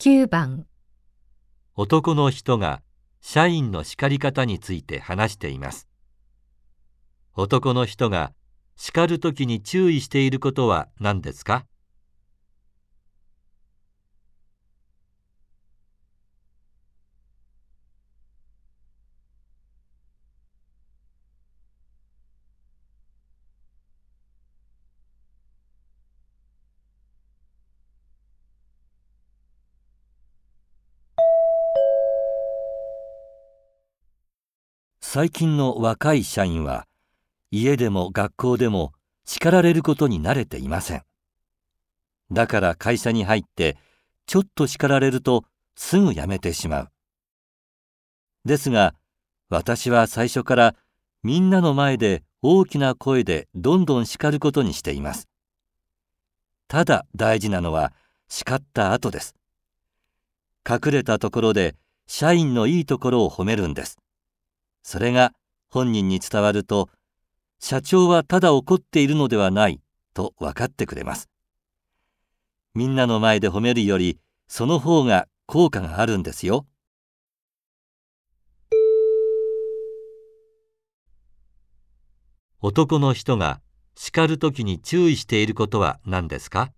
9番男の人が社員の叱り方について話しています。男の人が叱るときに注意していることは何ですか？最近の若い社員は家でも学校でも叱られることに慣れていません。だから会社に入ってちょっと叱られるとすぐ辞めてしまう。ですが私は最初からみんなの前で大きな声でどんどん叱ることにしています。ただ大事なのは叱った後です。隠れたところで社員のいいところを褒めるんです。それが本人に伝わると社長はただ怒っているのではないと分かってくれます。みんなの前で褒めるよりその方が効果があるんですよ。男の人が叱るときに注意していることは何ですか？